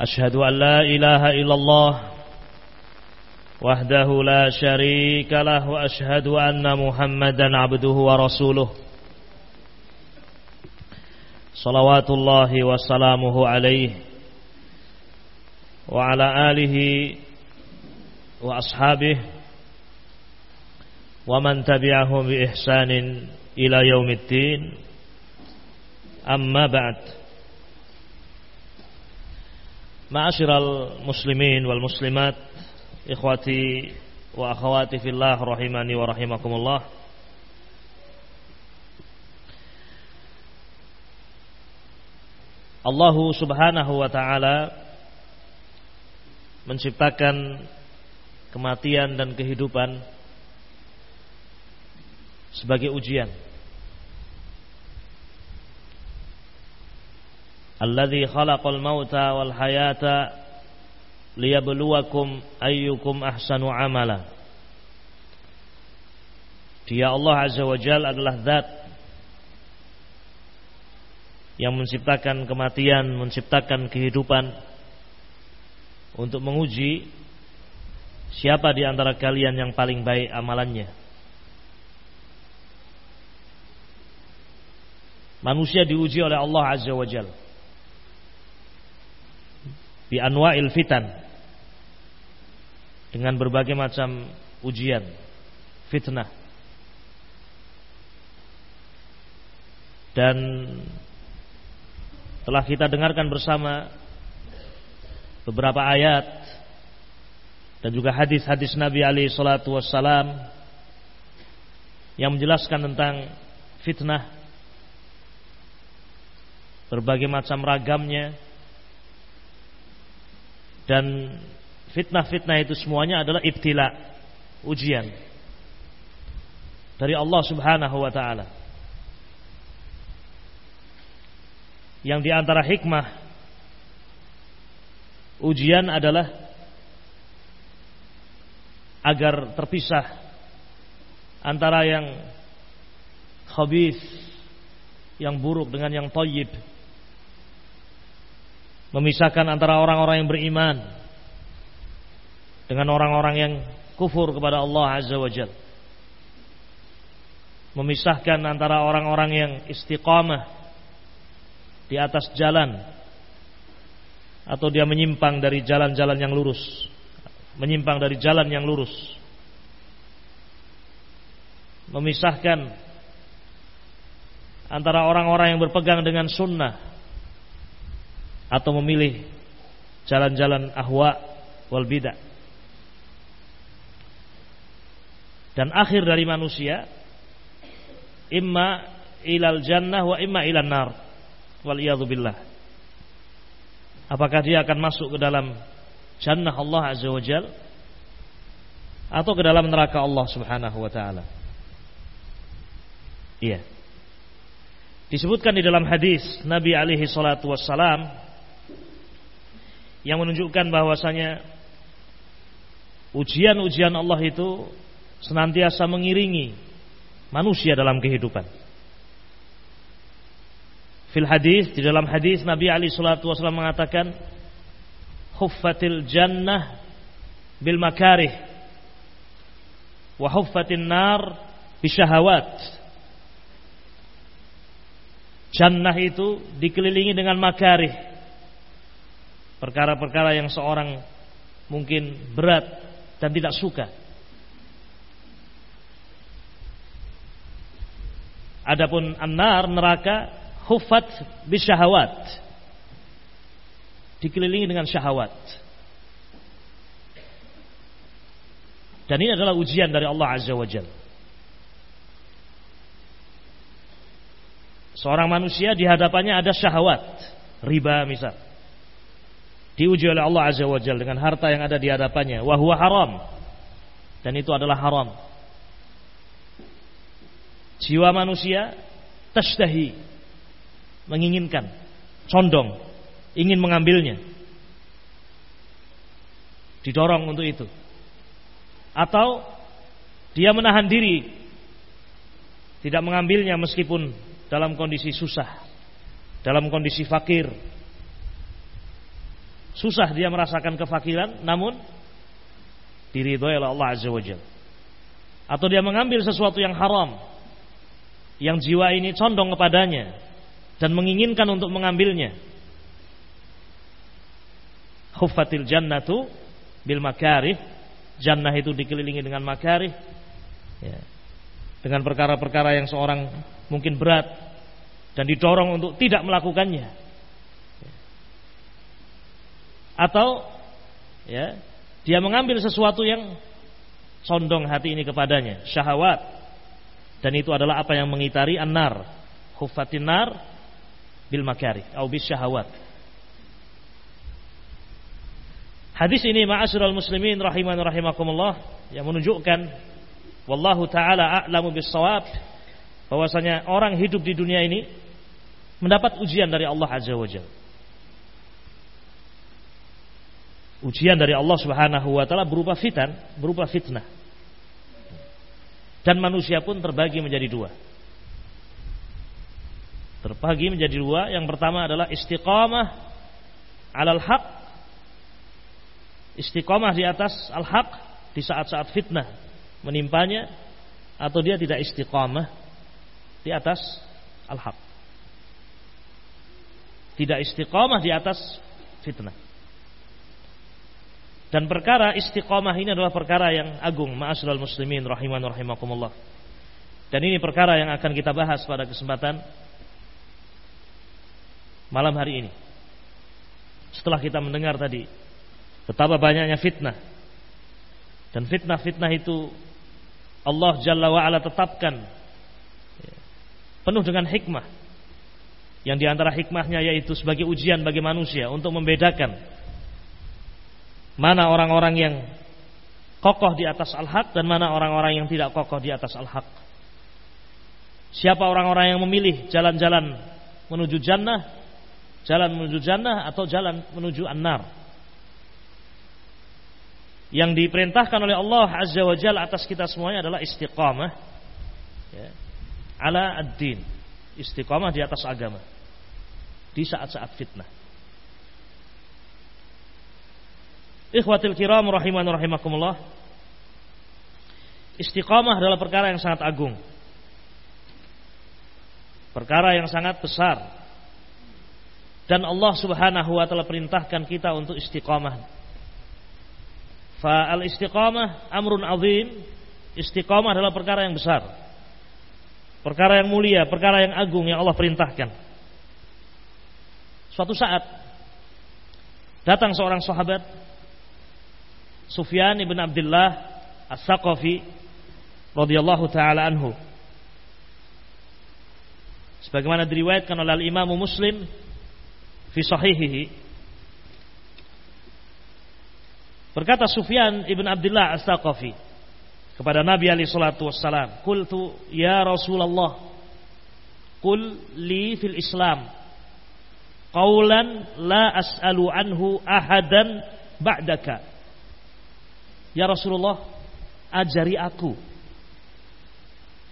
أشهد أن لا إله إلا الله وحده لا شريك له وأشهد أن محمدا عبده ورسوله. صلوات الله وسلامه عليه وعلى آله وأصحابه ومن تبعهم بإحسان إلى يوم الدين. أما بعد Ma'asyiral muslimin wal muslimat Ikhwati wa akhwati fillah Rahimani wa rahimakumullah. Allah subhanahu wa ta'ala Menciptakan Kematian dan kehidupan Sebagai ujian alladzi khalaqal mauta wal hayata liyabluwakum ayyukum ahsanu amala. Dia Allah Azza wa Jal adalah zat yang menciptakan kematian, menciptakan kehidupan. Untuk menguji siapa di antara kalian yang paling baik amalannya. Manusia diuji oleh Allah Azza wa Jalla bi anwa'il fitan. Dengan berbagai macam ujian fitnah. Dan telah kita dengarkan bersama beberapa ayat dan juga hadis-hadis Nabi Ali Shallallahu Wasallam yang menjelaskan tentang fitnah berbagai macam ragamnya dan fitnah-fitnah itu semuanya adalah ibtila, ujian dari Allah Subhanahu wa taala. Yang di antara hikmah ujian adalah agar terpisah antara yang khabith yang buruk dengan yang thayyib memisahkan antara orang-orang yang beriman dengan orang-orang yang kufur kepada Allah Azza wa Jal. Memisahkan antara orang-orang yang istiqamah di atas jalan atau dia menyimpang dari jalan-jalan yang lurus, menyimpang dari jalan yang lurus. Memisahkan antara orang-orang yang berpegang dengan sunnah atau memilih jalan-jalan ahwa wal bidah. Dan akhir dari manusia imma ilal jannah wa imma ilan nar wal billah. Apakah dia akan masuk ke dalam jannah Allah azza wajal atau ke dalam neraka Allah Subhanahu wa taala? Iya. Disebutkan di dalam hadis Nabi alaihi salatu wassalam yang menunjukkan bahwasanya ujian-ujian Allah itu senantiasa mengiringi manusia dalam kehidupan. Fil hadis di dalam hadis Nabi Ali Shallallahu Wasallam mengatakan, "Huffatil jannah bil makarih, wa nar bisyahawat." Jannah itu dikelilingi dengan makarih, perkara-perkara yang seorang mungkin berat dan tidak suka. Adapun annar neraka hufat bisyahawat. Dikelilingi dengan syahwat. Dan ini adalah ujian dari Allah Azza wa Jalla. Seorang manusia di hadapannya ada syahwat, riba misal diuji oleh Allah Azza wa Jalla dengan harta yang ada di hadapannya. Wa huwa haram. Dan itu adalah haram. Jiwa manusia tashtahi. Menginginkan. Condong. Ingin mengambilnya. Didorong untuk itu. Atau dia menahan diri. Tidak mengambilnya meskipun dalam kondisi susah. Dalam kondisi fakir susah dia merasakan kefakiran namun diridhoi oleh Allah Azza wa atau dia mengambil sesuatu yang haram yang jiwa ini condong kepadanya dan menginginkan untuk mengambilnya. Khuffatil jannatu bil makarih. Jannah itu dikelilingi dengan makarih. Ya. dengan perkara-perkara yang seorang mungkin berat dan didorong untuk tidak melakukannya atau ya dia mengambil sesuatu yang condong hati ini kepadanya. Syahwat. Dan itu adalah apa yang mengitari an-nar. Khuffatin nar bil makari au bis syahawat Hadis ini ma'asyiral muslimin rahiman rahimakumullah yang menunjukkan wallahu taala a'lamu bis shawab bahwasanya orang hidup di dunia ini mendapat ujian dari Allah Azza wa Jalla ujian dari Allah Subhanahu wa taala berupa fitan, berupa fitnah. Dan manusia pun terbagi menjadi dua. Terbagi menjadi dua. Yang pertama adalah istiqamah alal haq. Istiqamah di atas al-haq di saat-saat fitnah menimpanya atau dia tidak istiqamah di atas al-haq. Tidak istiqamah di atas fitnah. Dan perkara istiqomah ini adalah perkara yang agung, ma'asyiral muslimin rahiman rahimakumullah. Dan ini perkara yang akan kita bahas pada kesempatan malam hari ini. Setelah kita mendengar tadi betapa banyaknya fitnah. Dan fitnah-fitnah itu Allah Jalla wa ala tetapkan penuh dengan hikmah. Yang di antara hikmahnya yaitu sebagai ujian bagi manusia untuk membedakan Mana orang-orang yang kokoh di atas al-haq dan mana orang-orang yang tidak kokoh di atas al-haq. Siapa orang-orang yang memilih jalan-jalan menuju jannah, jalan menuju jannah atau jalan menuju an-nar. Yang diperintahkan oleh Allah Azza wa Jalla atas kita semuanya adalah istiqamah ya, ala ad-din. Istiqamah di atas agama. Di saat-saat fitnah. Ikhwatil kiram rahiman rahimakumullah. Istiqamah adalah perkara yang sangat agung. Perkara yang sangat besar. Dan Allah Subhanahu wa taala perintahkan kita untuk istiqamah. Fa al istiqamah amrun azim. Istiqamah adalah perkara yang besar. Perkara yang mulia, perkara yang agung yang Allah perintahkan. Suatu saat datang seorang sahabat Sufyan ibn Abdullah As-Saqafi radhiyallahu taala anhu. Sebagaimana diriwayatkan oleh Imam Muslim fi sahihihi Berkata Sufyan ibn Abdullah As-Saqafi kepada Nabi alaihi salatu wassalam, "Qultu ya Rasulullah, qul li fil Islam qawlan la as'alu anhu ahadan ba'daka." Ya Rasulullah, ajari aku.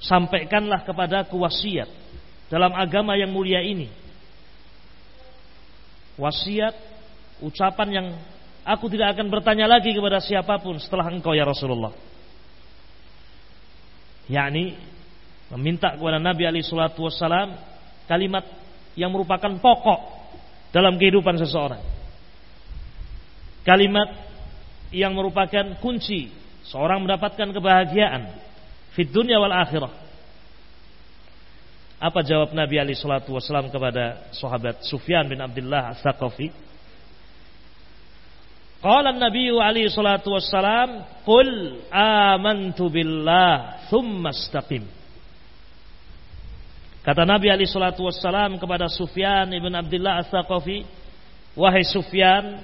Sampaikanlah kepada aku wasiat dalam agama yang mulia ini. Wasiat, ucapan yang aku tidak akan bertanya lagi kepada siapa pun setelah engkau ya Rasulullah. Yakni meminta kepada Nabi Ali Shallallahu Wasallam kalimat yang merupakan pokok dalam kehidupan seseorang. Kalimat yang merupakan kunci seorang mendapatkan kebahagiaan di dunia wal akhirah. Apa jawab Nabi Ali Shallallahu Wasallam kepada sahabat Sufyan bin Abdullah As-Saqafi? Qala Nabi Ali Shallallahu Wasallam, "Qul amantu billah, thumma istaqim." Kata Nabi Ali Shallallahu Wasallam kepada Sufyan bin Abdullah As-Saqafi, "Wahai Sufyan,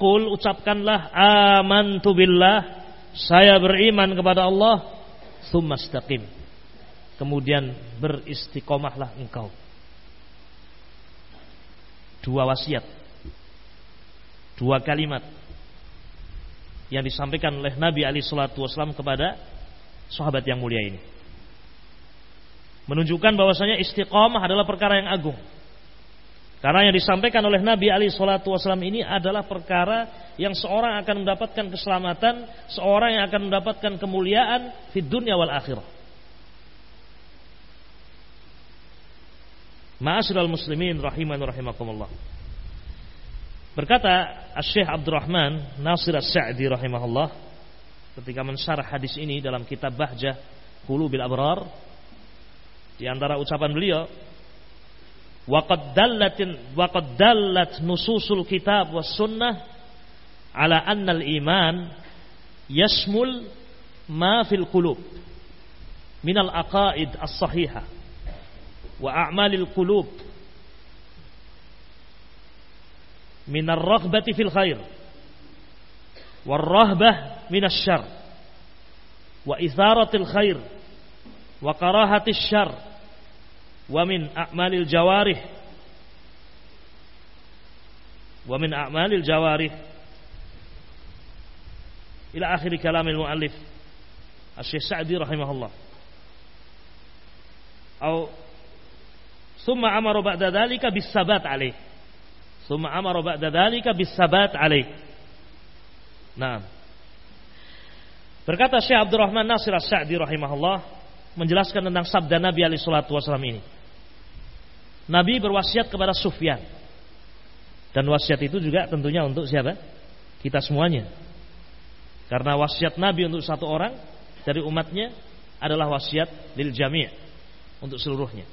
Qul ucapkanlah amantu billah. Saya beriman kepada Allah. Tsumastaqim kemudian beristiqomahlah engkau. Dua wasiat. Dua kalimat. Yang disampaikan oleh Nabi Ali Shallallahu Wasallam kepada sahabat yang mulia ini. Menunjukkan bahwasanya istiqomah adalah perkara yang agung. Karena yang disampaikan oleh Nabi Ali Shallallahu Wasallam ini adalah perkara yang seorang akan mendapatkan keselamatan, seorang yang akan mendapatkan kemuliaan di dunia wal akhirah. Ma'asyiral muslimin rahiman rahimakumullah. Berkata Syekh Abdurrahman Nasir As-Sa'di rahimahullah ketika mensyarah hadis ini dalam kitab Bahjah Qulubil Abrar di antara ucapan beliau, waqad dallatin waqad dallat nususul kitab was sunnah ala anna al-iman yashmul ma fil qulub min al-aqaid as-sahihah wa a'malil qulub min ar-raghbati fil khair war-rahbah min asy-syarr wa itharatil khair wa min a'malil jawarih. Wa min a'malil jawarih. Ila akhir kalamil muallif. Asy-Syaikh Sa'di rahimahullah. Atau summa amara ba'da dzalika bis-sabat alaih. Summa amara ba'da dzalika bis-sabat alaih. Nah Berkata Syekh Abdurrahman Nasir As-Sa'di rahimahullah menjelaskan tentang sabda Nabi alaihi salatu wasallam ini. Nabi berwasiat kepada Sufyan. Dan wasiat itu juga tentunya untuk siapa? Kita semuanya. Karena wasiat Nabi untuk satu orang dari umatnya adalah wasiat lil jami' untuk seluruhnya.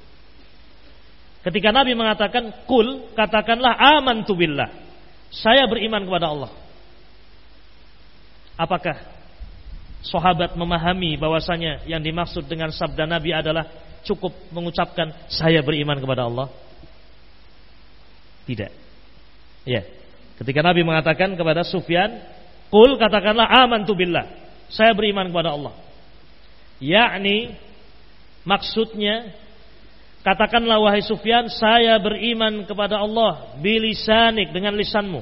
Ketika Nabi mengatakan kul, katakanlah amantu billah. Saya beriman kepada Allah. Apakah sahabat memahami bahwasanya yang dimaksud dengan sabda Nabi adalah cukup mengucapkan saya beriman kepada Allah? Tidak. Ya. Ketika Nabi mengatakan kepada Sufyan, "Qul katakanlah amantu billah." Saya beriman kepada Allah. Yakni maksudnya katakanlah wahai Sufyan, saya beriman kepada Allah bilisanik dengan lisanmu.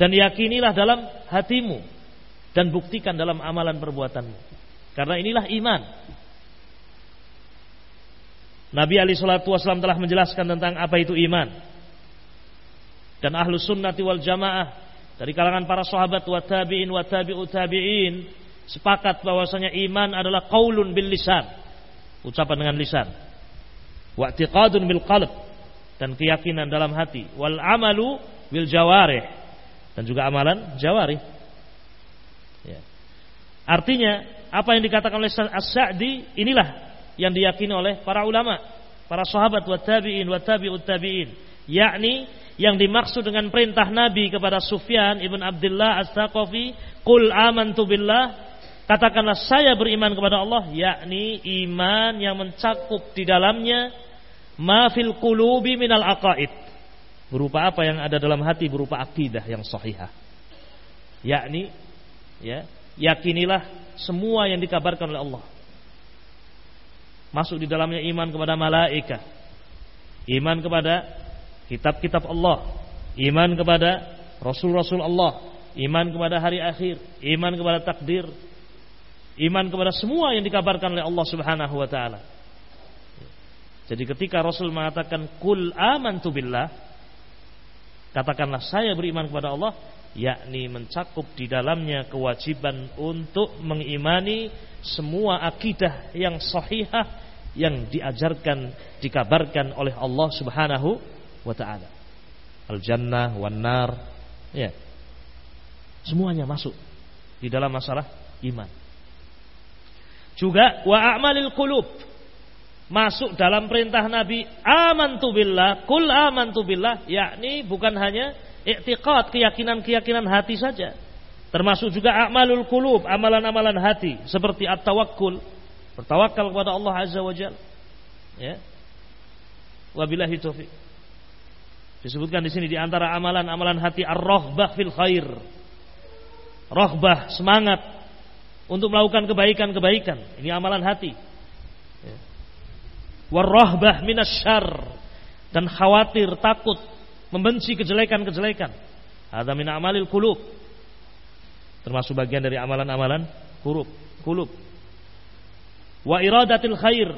Dan yakinilah dalam hatimu dan buktikan dalam amalan perbuatanmu. Karena inilah iman. Nabi Ali Shallallahu Wasallam telah menjelaskan tentang apa itu iman. Dan ahlu sunnati wal jamaah dari kalangan para sahabat wa tabi'in wa tabi'u tabi'in sepakat bahwasanya iman adalah qaulun bil lisan, ucapan dengan lisan. Wa i'tiqadun bil qalb dan keyakinan dalam hati. Wal amalu bil jawarih dan juga amalan jawarih. Ya. Artinya apa yang dikatakan oleh As-Sa'di inilah yang diyakini oleh para ulama, para sahabat wa tabi'in wa tabi'ut tabi'in, yakni yang dimaksud dengan perintah Nabi kepada Sufyan ibn Abdullah As-Saqafi, "Qul amantu billah", katakanlah saya beriman kepada Allah, yakni iman yang mencakup di dalamnya ma fil qulubi minal aqaid. Berupa apa yang ada dalam hati berupa akidah yang sahihah. Yakni ya, yakinilah semua yang dikabarkan oleh Allah masuk di dalamnya iman kepada malaikat, iman kepada kitab-kitab Allah, iman kepada rasul-rasul Allah, iman kepada hari akhir, iman kepada takdir, iman kepada semua yang dikabarkan oleh Allah Subhanahu wa taala. Jadi ketika Rasul mengatakan kul amantu billah katakanlah saya beriman kepada Allah yakni mencakup di dalamnya kewajiban untuk mengimani semua akidah yang sahihah yang diajarkan dikabarkan oleh Allah Subhanahu wa taala. Al jannah wan nar ya. Semuanya masuk di dalam masalah iman. Juga wa a'malil qulub masuk dalam perintah Nabi amantu billah kul amantu billah yakni bukan hanya i'tiqad keyakinan-keyakinan hati saja termasuk juga a'malul qulub amalan-amalan hati seperti at-tawakkul Bertawakal kepada Allah Azza wa Jal. Ya. Wabillahi taufik. Disebutkan di sini di antara amalan-amalan hati ar-rahbah fil khair. Rahbah, semangat untuk melakukan kebaikan-kebaikan. Ini amalan hati. Ya. Warahbah minasyar dan khawatir, takut, membenci kejelekan-kejelekan. Ada min amalil kulub. Termasuk bagian dari amalan-amalan kulub. kulub. Wa iradatil khair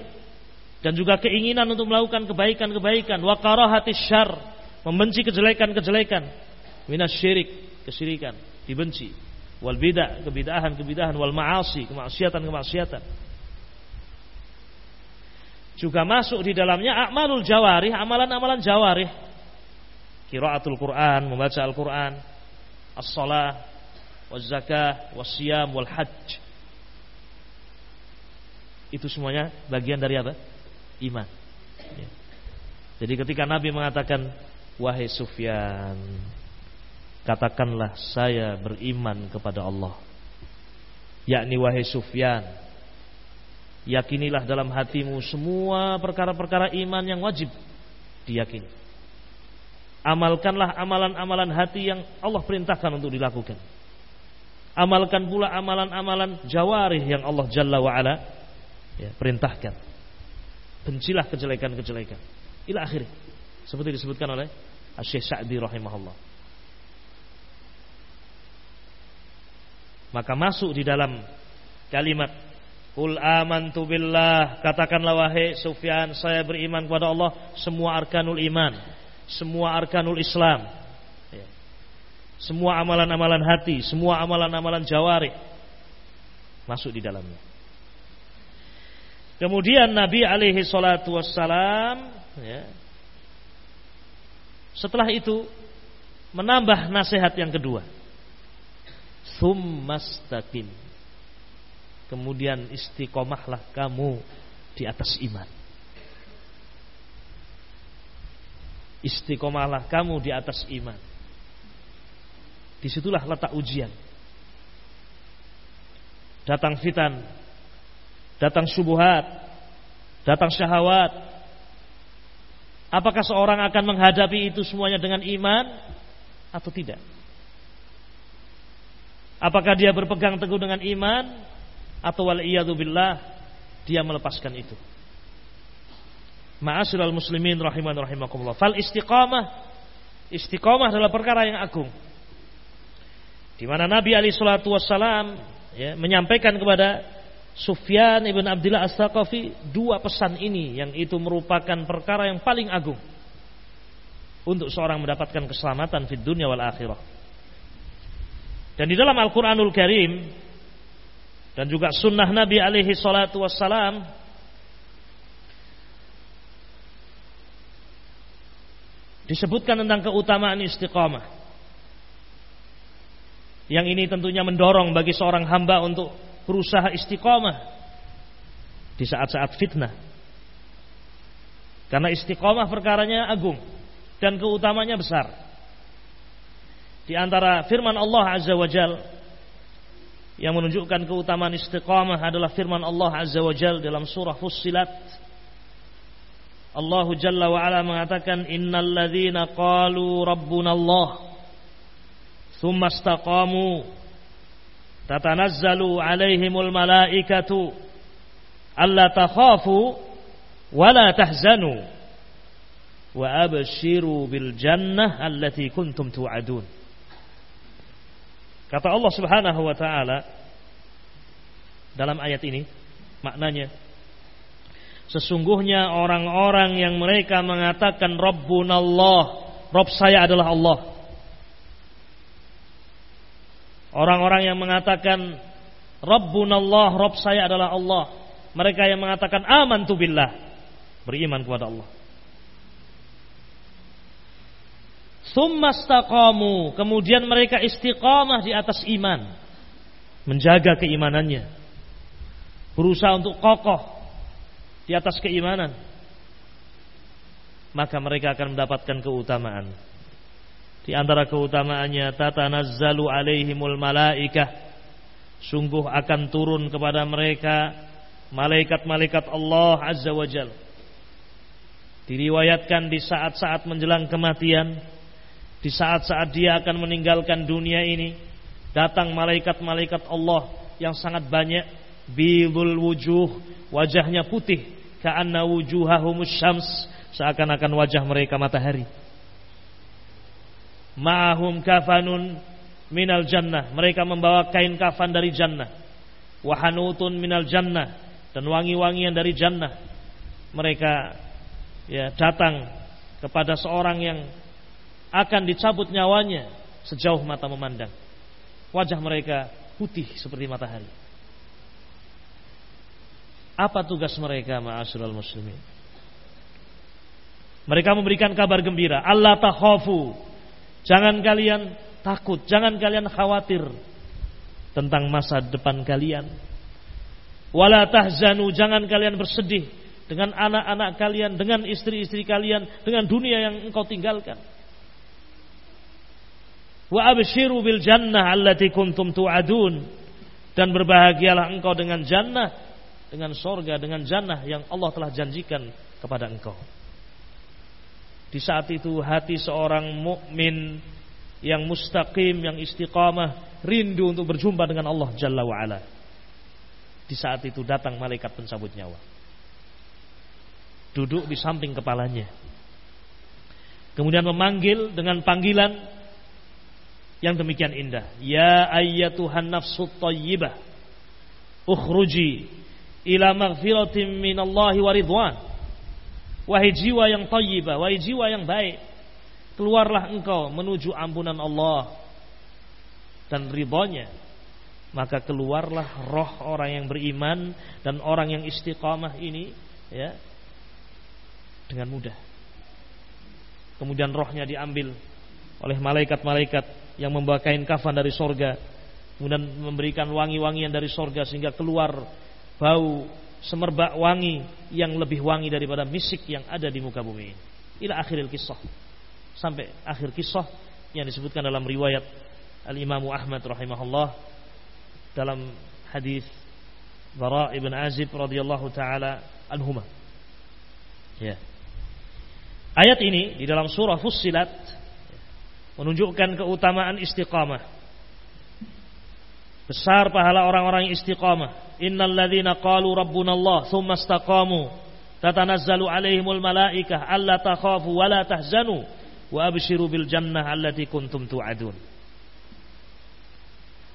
dan juga keinginan untuk melakukan kebaikan-kebaikan. Wa karahatis syar membenci kejelekan-kejelekan, minas syirik, kesyirikan, dibenci. Wal bidah, kebidahan, kebidahan, wal ma'asi, kemaksiatan, kemaksiatan. Juga masuk di dalamnya amalul jawarih, amalan-amalan jawarih. Qiraatul Quran, membaca Al-Quran, as-salah, waz zakah, was siyam, wal hajj. Itu semuanya bagian dari apa? Iman. Ya. Jadi ketika Nabi mengatakan Wahai Sufyan Katakanlah saya beriman kepada Allah Yakni wahai Sufyan Yakinilah dalam hatimu semua perkara-perkara iman yang wajib diyakini Amalkanlah amalan-amalan hati yang Allah perintahkan untuk dilakukan. Amalkan pula amalan-amalan jawarih yang Allah Jalla wa'ala ya, perintahkan. Bencilah kejelekan-kejelekan. Ila akhirnya seperti disebutkan oleh Syekh Sa'di rahimahullah. Maka masuk di dalam kalimat Qul amantu billah. Katakanlah wahai Sufyan Saya beriman kepada Allah Semua arkanul iman Semua arkanul Islam ya. Semua amalan-amalan hati Semua amalan-amalan jawari Masuk di dalamnya Kemudian Nabi alaihi salatu wassalam ya, setelah itu menambah nasihat yang kedua. Summastaqim. Kemudian istiqomahlah kamu di atas iman. Istiqomahlah kamu di atas iman. Di situlah letak ujian. Datang fitan, datang subuhat, datang syahwat, Apakah seorang akan menghadapi itu semuanya dengan iman atau tidak? Apakah dia berpegang teguh dengan iman atau wal billah dia melepaskan itu? Ma'asyiral muslimin rahiman rahimakumullah. Fal istiqamah istiqamah adalah perkara yang agung. Di mana Nabi Ali salatu wassalam ya, menyampaikan kepada Sufyan ibn Abdullah As-Saqafi dua pesan ini yang itu merupakan perkara yang paling agung untuk seorang mendapatkan keselamatan di dunia wal akhirah. Dan di dalam Al-Qur'anul Karim dan juga sunnah Nabi alaihi salatu wassalam disebutkan tentang keutamaan istiqamah. Yang ini tentunya mendorong bagi seorang hamba untuk berusaha istiqomah di saat-saat fitnah. Karena istiqomah perkaranya agung dan keutamanya besar. Di antara firman Allah Azza wa Jal yang menunjukkan keutamaan istiqamah adalah firman Allah Azza wa Jal dalam surah Fussilat. Allah Jalla wa Ala mengatakan innal ladzina qalu rabbuna Allah thumma istaqamu tatanazzalu alaihimul malaikatu alla takhafu wa la tahzanu wa abshiru bil jannah allati kuntum tu'adun kata Allah Subhanahu wa taala dalam ayat ini maknanya sesungguhnya orang-orang yang mereka mengatakan rabbunallah Rabb saya adalah Allah Orang-orang yang mengatakan Rabbunallah, Rabb saya adalah Allah. Mereka yang mengatakan amantu billah, beriman kepada Allah. Summastaqamu, kemudian mereka istiqamah di atas iman, menjaga keimanannya, berusaha untuk kokoh di atas keimanan, maka mereka akan mendapatkan keutamaan. Di antara keutamaannya tatanazzalu alaihimul malaikah. Sungguh akan turun kepada mereka malaikat-malaikat Allah Azza wa Jal. Diriwayatkan di saat-saat menjelang kematian, di saat-saat dia akan meninggalkan dunia ini, datang malaikat-malaikat Allah yang sangat banyak, bidul wujuh, wajahnya putih, ka'anna wujuhahumus syams, seakan-akan wajah mereka matahari. Ma'ahum kafanun minal jannah, mereka membawa kain kafan dari jannah. Wahanutun minal jannah dan wangi-wangian dari jannah. Mereka ya datang kepada seorang yang akan dicabut nyawanya sejauh mata memandang. Wajah mereka putih seperti matahari. Apa tugas mereka ma'asyiral muslimin? Mereka memberikan kabar gembira, Allah takhafu. Jangan kalian takut, jangan kalian khawatir tentang masa depan kalian. Wala tahzanu, jangan kalian bersedih dengan anak-anak kalian, dengan istri-istri kalian, dengan dunia yang engkau tinggalkan. Wa abshiru bil jannah allati kuntum tu'adun dan berbahagialah engkau dengan jannah, dengan sorga, dengan jannah yang Allah telah janjikan kepada engkau. Di saat itu hati seorang mukmin yang mustaqim, yang istiqamah, rindu untuk berjumpa dengan Allah Jalla wa ala. Di saat itu datang malaikat pencabut nyawa duduk di samping kepalanya. Kemudian memanggil dengan panggilan yang demikian indah. Ya ayyatuhan nafsut tayyibah. Ukhruji ila maghfiratin minallahi wa ridwan. Wahai jiwa yang tayyibah, wahai jiwa yang baik. Keluarlah engkau menuju ampunan Allah dan ridhonya. Maka keluarlah roh orang yang beriman dan orang yang istiqamah ini ya dengan mudah. Kemudian rohnya diambil oleh malaikat-malaikat yang membawa kain kafan dari sorga, kemudian memberikan wangi-wangian dari sorga sehingga keluar bau semerbak wangi yang lebih wangi daripada misik yang ada di muka bumi ini. Ila akhiril kisah. Sampai akhir kisah yang disebutkan dalam riwayat Al-Imam Ahmad rahimahullah dalam hadis Bara ibn Azib radhiyallahu taala anhuma. Ya. Ayat ini di dalam surah Fussilat menunjukkan keutamaan istiqamah. Besar pahala orang-orang yang istiqamah. Innal ladzina qalu rabbuna Allah tsumma istaqamu tatanazzalu alaihimul malaikah alla takhafu wa la tahzanu wa abshiru bil jannah allati kuntum tu'adun.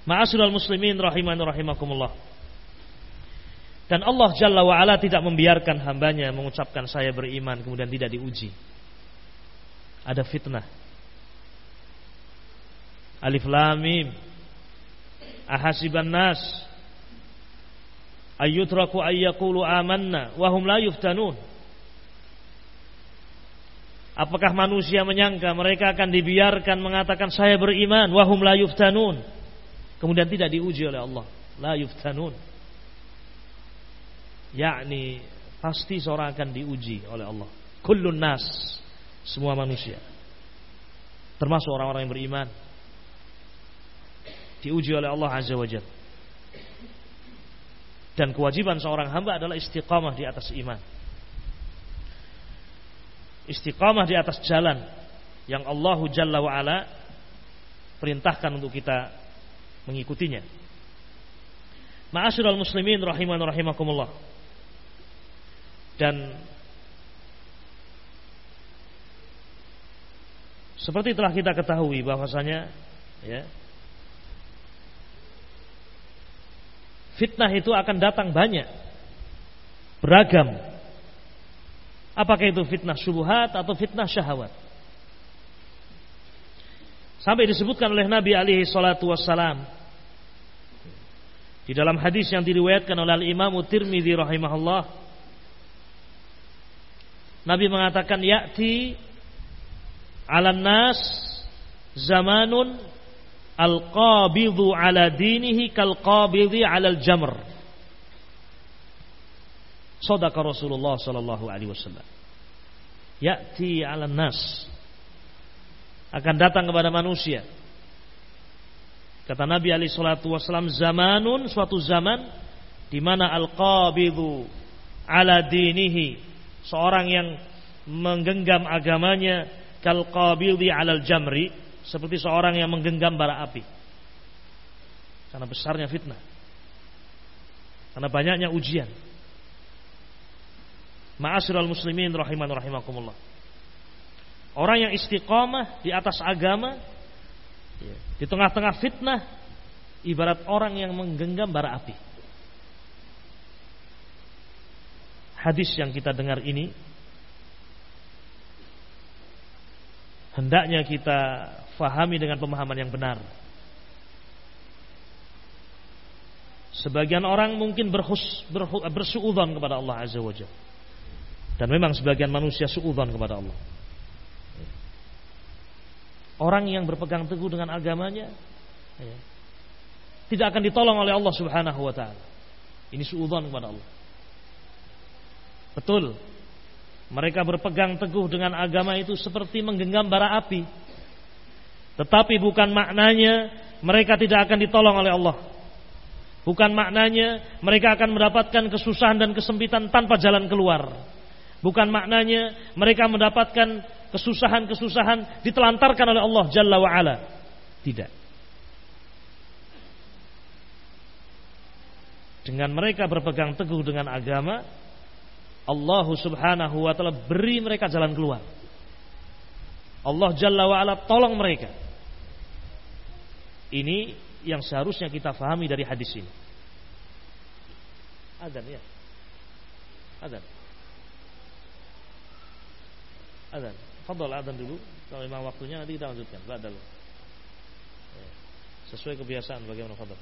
Ma'asyiral muslimin rahimani rahimakumullah. Dan Allah Jalla wa'ala tidak membiarkan hambanya mengucapkan saya beriman kemudian tidak diuji ada fitnah. Alif lam mim. Ahasiban nas ayyutraku ayyaqulu amanna wa hum la yuftanun. Apakah manusia menyangka mereka akan dibiarkan mengatakan saya beriman wa hum la yuftanun. Kemudian tidak diuji oleh Allah. La yuftanun. Yakni pasti seorang akan diuji oleh Allah. Kullun nas semua manusia. Termasuk orang-orang yang beriman. Diuji oleh Allah Azza wa Jalla. Dan kewajiban seorang hamba adalah istiqamah di atas iman. Istiqamah di atas jalan yang Allah Jalla wa ala perintahkan untuk kita mengikutinya. Ma'asyiral muslimin rahiman rahimakumullah. Dan Seperti telah kita ketahui bahwasanya ya, fitnah itu akan datang banyak, beragam. Apakah itu fitnah syubhat atau fitnah syahwat? Sampai disebutkan oleh Nabi alaihi salatu wassalam di dalam hadis yang diriwayatkan oleh Imam Tirmidzi rahimahullah Nabi mengatakan ya'ti ala nas zamanun al-qabidhu ala dinihi kal qabidhi ala al-jamr. Sadaqa Rasulullah sallallahu alaihi wasallam. Ya'ti ala nas akan datang kepada manusia. Kata Nabi alaihi salatu wasallam zamanun suatu zaman di mana al-qabidhu ala dinihi seorang yang menggenggam agamanya kal qabidi 'alal jamri seperti seorang yang menggenggam bara api. Karena besarnya fitnah. Karena banyaknya ujian. Ma'asyiral muslimin rahiman rahimakumullah. Orang yang istiqamah di atas agama di tengah-tengah fitnah ibarat orang yang menggenggam bara api. Hadis yang kita dengar ini hendaknya kita fahami dengan pemahaman yang benar. Sebagian orang mungkin berhus, berhu, bersuudzon kepada Allah Azza wa Jalla. Dan memang sebagian manusia suudzon kepada Allah. Orang yang berpegang teguh dengan agamanya ya, tidak akan ditolong oleh Allah Subhanahu wa taala. Ini suudzon kepada Allah. Betul. Mereka berpegang teguh dengan agama itu seperti menggenggam bara api. Tetapi bukan maknanya mereka tidak akan ditolong oleh Allah. Bukan maknanya mereka akan mendapatkan kesusahan dan kesempitan tanpa jalan keluar. Bukan maknanya mereka mendapatkan kesusahan-kesusahan ditelantarkan oleh Allah Jalla wa ala. Tidak. Dengan mereka berpegang teguh dengan agama, Allah Subhanahu wa taala beri mereka jalan keluar. Allah Jalla wa ala tolong mereka. Ini yang seharusnya kita fahami dari hadis ini. Adan ya. Adan. Adan. Fadol adzan dulu. Kalau memang waktunya nanti kita lanjutkan. Badal. Ya. Sesuai kebiasaan bagaimana fadol.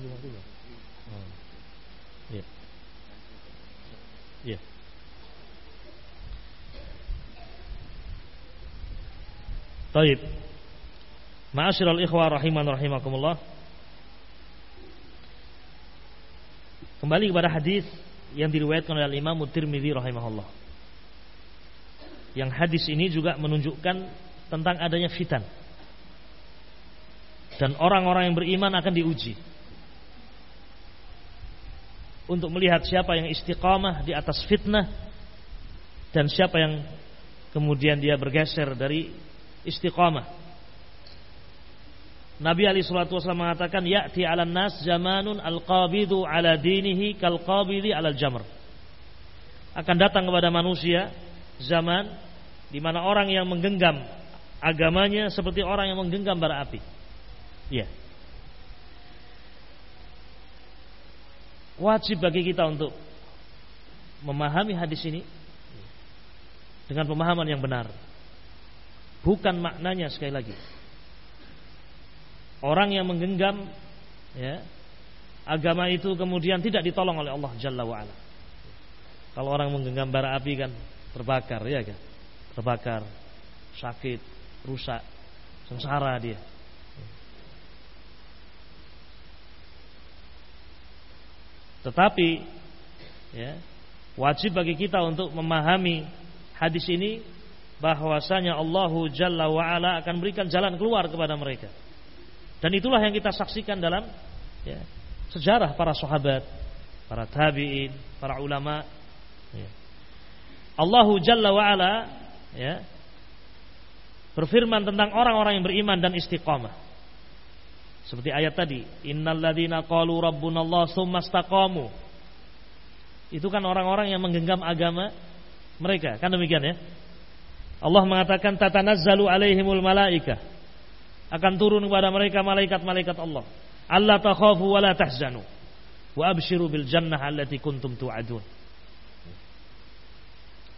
Juga? Oh. Iya. Iya. Taib. Ma'asyiral ikhwah rahiman rahimakumullah. Kembali kepada hadis yang diriwayatkan oleh Imam Tirmidzi rahimahullah. Yang hadis ini juga menunjukkan tentang adanya fitan. Dan orang-orang yang beriman akan diuji untuk melihat siapa yang istiqamah di atas fitnah dan siapa yang kemudian dia bergeser dari istiqamah. Nabi Ali Shallallahu Wasallam mengatakan, "Ya'ti 'alan nas zamanun al-qabidu 'ala dinihi kal qabidi 'ala jamr." Akan datang kepada manusia zaman di mana orang yang menggenggam agamanya seperti orang yang menggenggam bara api. Ya. Wajib bagi kita untuk memahami hadis ini dengan pemahaman yang benar. Bukan maknanya sekali lagi. Orang yang menggenggam ya, agama itu kemudian tidak ditolong oleh Allah Jalla wa ala. Kalau orang menggenggam bara api kan terbakar ya kan? Terbakar, sakit, rusak, sengsara dia. Tetapi ya, wajib bagi kita untuk memahami hadis ini bahwasanya Allahu Jalla wa akan berikan jalan keluar kepada mereka. Dan itulah yang kita saksikan dalam ya, sejarah para sahabat, para tabi'in, para ulama. Ya. Allahu Jalla wa ya, berfirman tentang orang-orang yang beriman dan istiqamah. Seperti ayat tadi, innalladzina qalu rabbunallah tsumastaqamu. Itu kan orang-orang yang menggenggam agama mereka, kan demikian ya? Allah mengatakan tatanazzalu alaihimul malaika. Akan turun kepada mereka malaikat-malaikat Allah. Allah takhafu wa la tahzanu. Wa abshiru bil jannah allati kuntum tu'adun.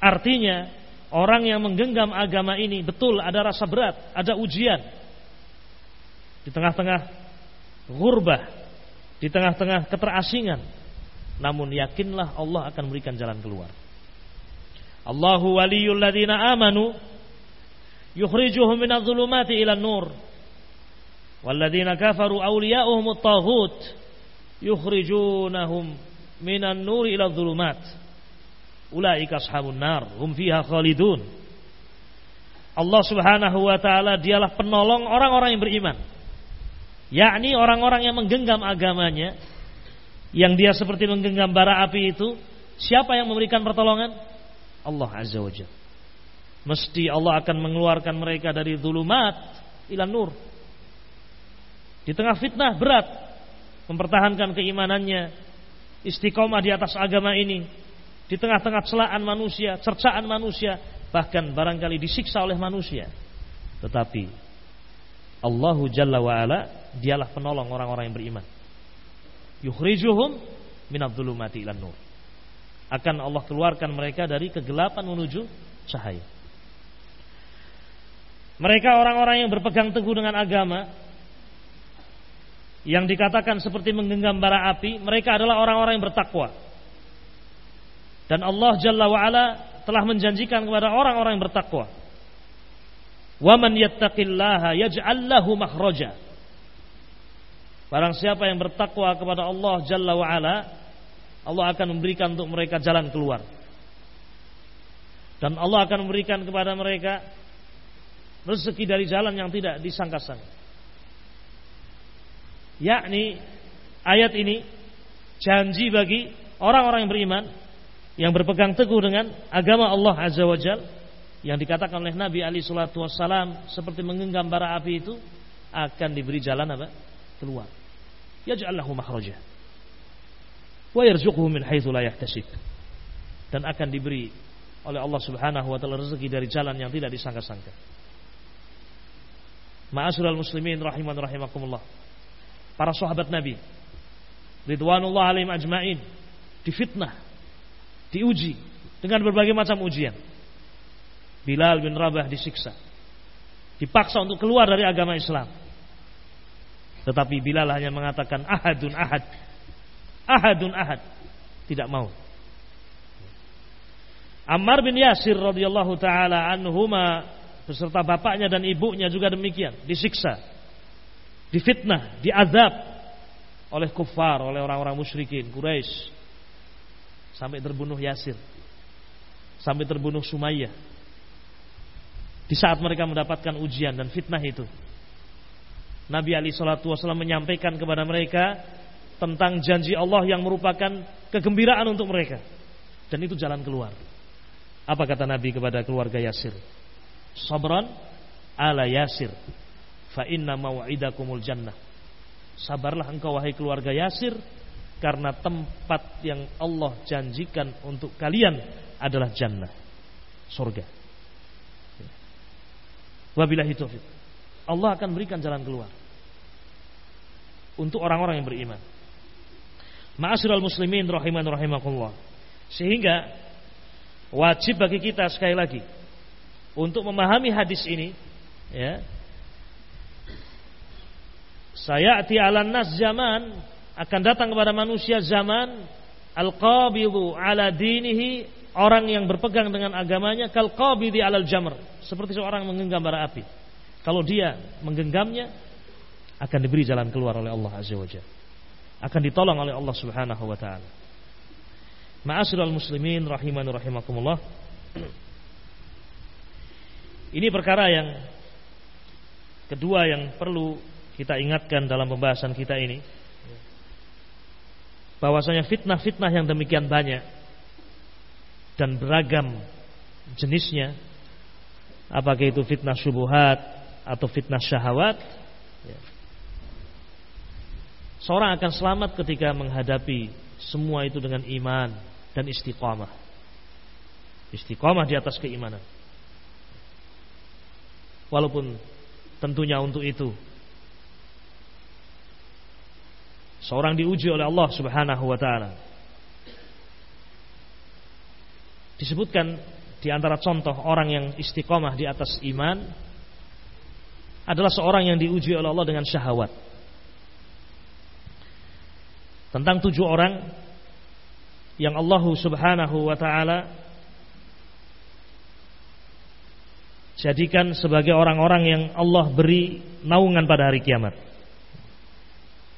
Artinya orang yang menggenggam agama ini betul ada rasa berat, ada ujian. Di tengah-tengah gurbah, di tengah-tengah keterasingan. Namun yakinlah Allah akan memberikan jalan keluar. Allahu waliyul ladina amanu. Yukhrijuhum minadh dhulumati ila nur. Walladzina kafaru awliya'uhum at-taghut. Yukhrijunahum minan nur ila dhulumat ulaika ashabun nar. Hum fiha khalidun. Allah Subhanahu wa taala dialah penolong orang-orang yang beriman yakni orang-orang yang menggenggam agamanya yang dia seperti menggenggam bara api itu siapa yang memberikan pertolongan Allah Azza wa Jalla mesti Allah akan mengeluarkan mereka dari zulumat ila nur. Di tengah fitnah berat mempertahankan keimanannya, istiqomah di atas agama ini, di tengah-tengah celaan manusia, cercaan manusia, bahkan barangkali disiksa oleh manusia. Tetapi Allahu Jalla wa ala dialah penolong orang-orang yang beriman. Yukhrijuhum minadh-dhulumati ilan nur. Akan Allah keluarkan mereka dari kegelapan menuju cahaya. Mereka orang-orang yang berpegang teguh dengan agama yang dikatakan seperti menggenggam bara api, mereka adalah orang-orang yang bertakwa. Dan Allah Jalla wa ala telah menjanjikan kepada orang-orang yang bertakwa. Wa man yattaqillaha yaj'al lahu makhraja. Barang siapa yang bertakwa kepada Allah Jalla wa ala, Allah akan memberikan untuk mereka jalan keluar. Dan Allah akan memberikan kepada mereka rezeki dari jalan yang tidak disangka-sangka. Yakni ayat ini janji bagi orang-orang yang beriman yang berpegang teguh dengan agama Allah Azza wa Jal yang dikatakan oleh Nabi Ali Shallallahu Wasallam seperti menggenggam bara api itu akan diberi jalan apa? keluar. Yaj'allahu makhraja. Wa yarzuquhu min haitsu la yahtasib. Dan akan diberi oleh Allah Subhanahu wa taala rezeki dari jalan yang tidak disangka-sangka. Ma'asyiral muslimin rahiman rahimakumullah. Para sahabat Nabi ridwanullah alaihim ajmain difitnah, diuji dengan berbagai macam ujian. Bilal bin Rabah disiksa. Dipaksa untuk keluar dari agama Islam. Tetapi Bilal hanya mengatakan ahadun ahad. Ahadun ahad. Tidak mau. Ammar bin Yasir radhiyallahu taala anhuma beserta bapaknya dan ibunya juga demikian, disiksa, difitnah, diazab oleh kufar, oleh orang-orang musyrikin Quraisy sampai terbunuh Yasir, sampai terbunuh Sumayyah. Di saat mereka mendapatkan ujian dan fitnah itu, Nabi Ali Shallallahu Wasallam menyampaikan kepada mereka tentang janji Allah yang merupakan kegembiraan untuk mereka dan itu jalan keluar. Apa kata Nabi kepada keluarga Yasir? Sabran ala Yasir fa inna mau'idakumul jannah. Sabarlah engkau wahai keluarga Yasir karena tempat yang Allah janjikan untuk kalian adalah jannah, surga. Wabillahi taufik. Allah akan berikan jalan keluar untuk orang-orang yang beriman. Ma'asyiral muslimin rahiman rahimakumullah. Sehingga wajib bagi kita sekali lagi untuk memahami hadis ini ya saya ati nas zaman akan datang kepada manusia zaman al-qabidu ala dinihi orang yang berpegang dengan agamanya kal qabidi alal jamr seperti seorang menggenggam bara api kalau dia menggenggamnya akan diberi jalan keluar oleh Allah azza wajalla akan ditolong oleh Allah subhanahu wa taala ma'asyiral muslimin rahiman rahimakumullah ini perkara yang kedua yang perlu kita ingatkan dalam pembahasan kita ini. Bahwasanya fitnah-fitnah yang demikian banyak dan beragam jenisnya, apakah itu fitnah syubuhat atau fitnah syahwat, ya. Seorang akan selamat ketika menghadapi semua itu dengan iman dan istiqamah. Istiqamah di atas keimanan. Walaupun tentunya untuk itu seorang diuji oleh Allah Subhanahu wa taala. Disebutkan di antara contoh orang yang istiqomah di atas iman adalah seorang yang diuji oleh Allah dengan syahwat. Tentang tujuh orang yang Allah Subhanahu wa taala jadikan sebagai orang-orang yang Allah beri naungan pada hari kiamat.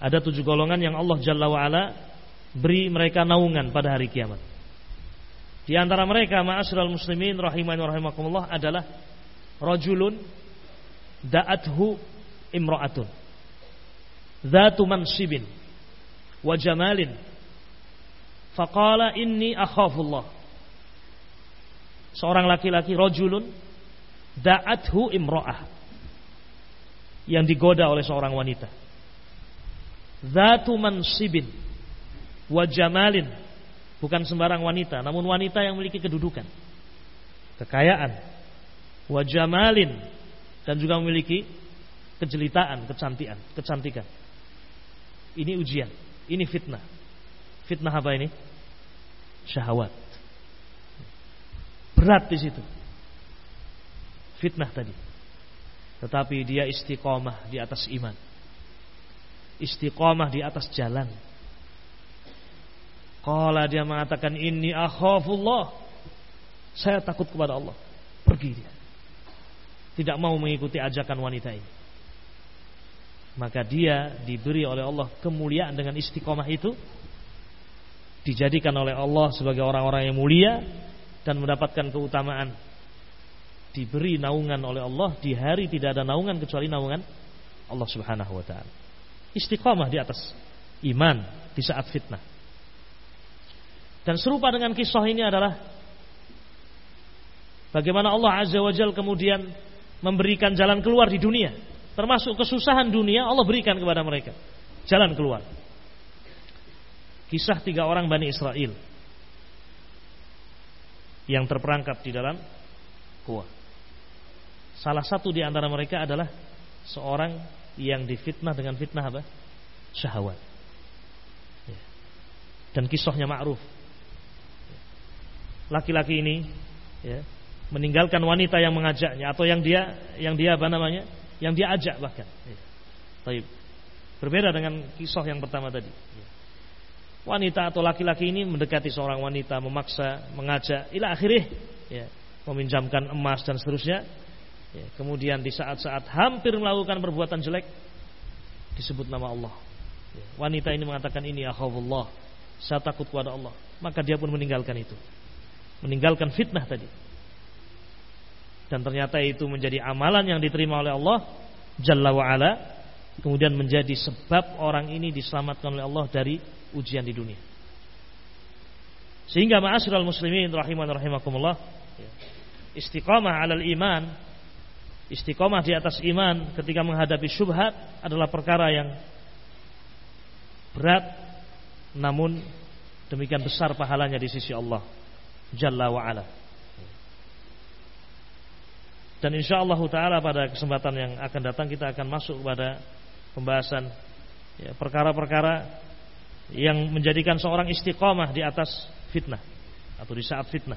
Ada tujuh golongan yang Allah Jalla wa'ala beri mereka naungan pada hari kiamat. Di antara mereka ma'asyiral muslimin rahimani rahimakumullah adalah rajulun da'athu imra'atun dzatu mansibin wa jamalin. Faqala inni akhafullah. Seorang laki-laki rajulun da'athu imra'ah. Yang digoda oleh seorang wanita. Dzatu mansibin wa jamalin. Bukan sembarang wanita namun wanita yang memiliki kedudukan. Kekayaan. Wa jamalin. Dan juga memiliki kejelitaan, kecantikan, kecantikan. Ini ujian, ini fitnah. Fitnah apa ini? Syahwat. Berat di situ. Fitnah tadi. Tetapi dia istiqomah di atas iman. Istiqomah di atas jalan. Kala dia mengatakan ini akhafullah. Saya takut kepada Allah. Pergi dia tidak mau mengikuti ajakan wanita ini. Maka dia diberi oleh Allah kemuliaan dengan istiqomah itu dijadikan oleh Allah sebagai orang-orang yang mulia dan mendapatkan keutamaan diberi naungan oleh Allah di hari tidak ada naungan kecuali naungan Allah Subhanahu wa taala. Istiqomah di atas iman di saat fitnah. Dan serupa dengan kisah ini adalah bagaimana Allah Azza wa Jalla kemudian memberikan jalan keluar di dunia. Termasuk kesusahan dunia Allah berikan kepada mereka. Jalan keluar. Kisah tiga orang Bani Israel. Yang terperangkap di dalam gua. Salah satu di antara mereka adalah seorang yang difitnah dengan fitnah apa? Syahwat. Ya. Dan kisahnya ma'ruf. Laki-laki ini ya, meninggalkan wanita yang mengajaknya atau yang dia yang dia apa namanya yang dia ajak bahkan. Ya. Baik. Berbeda dengan kisah yang pertama tadi. Ya. Wanita atau laki-laki ini mendekati seorang wanita, memaksa, mengajak, ila akhirnya ya, meminjamkan emas dan seterusnya. Ya, kemudian di saat-saat hampir melakukan perbuatan jelek disebut nama Allah. Wanita ini mengatakan ini akhawullah, saya takut kepada Allah. Maka dia pun meninggalkan itu. Meninggalkan fitnah tadi dan ternyata itu menjadi amalan yang diterima oleh Allah Jalla wa ala kemudian menjadi sebab orang ini diselamatkan oleh Allah dari ujian di dunia. Sehingga ma'asyiral muslimin rahiman rahimakumullah istiqamah alal iman istiqamah di atas iman ketika menghadapi syubhat adalah perkara yang berat namun demikian besar pahalanya di sisi Allah Jalla wa ala. Dan insya Allah Taala pada kesempatan yang akan datang kita akan masuk kepada pembahasan ya, perkara-perkara ya, yang menjadikan seorang istiqomah di atas fitnah atau di saat fitnah.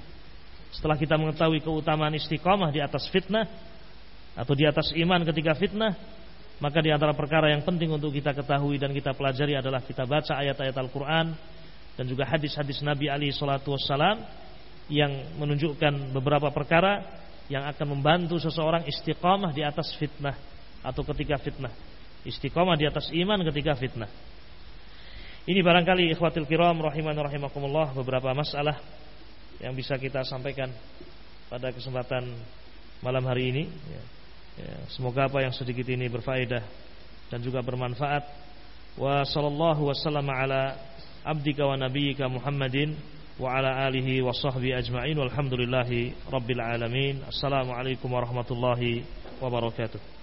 Setelah kita mengetahui keutamaan istiqomah di atas fitnah atau di atas iman ketika fitnah, maka di antara perkara yang penting untuk kita ketahui dan kita pelajari adalah kita baca ayat-ayat Al-Quran dan juga hadis-hadis Nabi Ali Shallallahu Wasallam yang menunjukkan beberapa perkara yang akan membantu seseorang istiqamah di atas fitnah atau ketika fitnah. Istiqamah di atas iman ketika fitnah. Ini barangkali ikhwatil kiram rahiman rahimakumullah beberapa masalah yang bisa kita sampaikan pada kesempatan malam hari ini. Ya. Ya, semoga apa yang sedikit ini berfaedah dan juga bermanfaat. Wa sallallahu wasallam ala abdika wa nabiyyika Muhammadin wa ala alihi wa sahbihi ajma'in. Walhamdulillahi rabbil alamin. Assalamualaikum warahmatullahi wabarakatuh.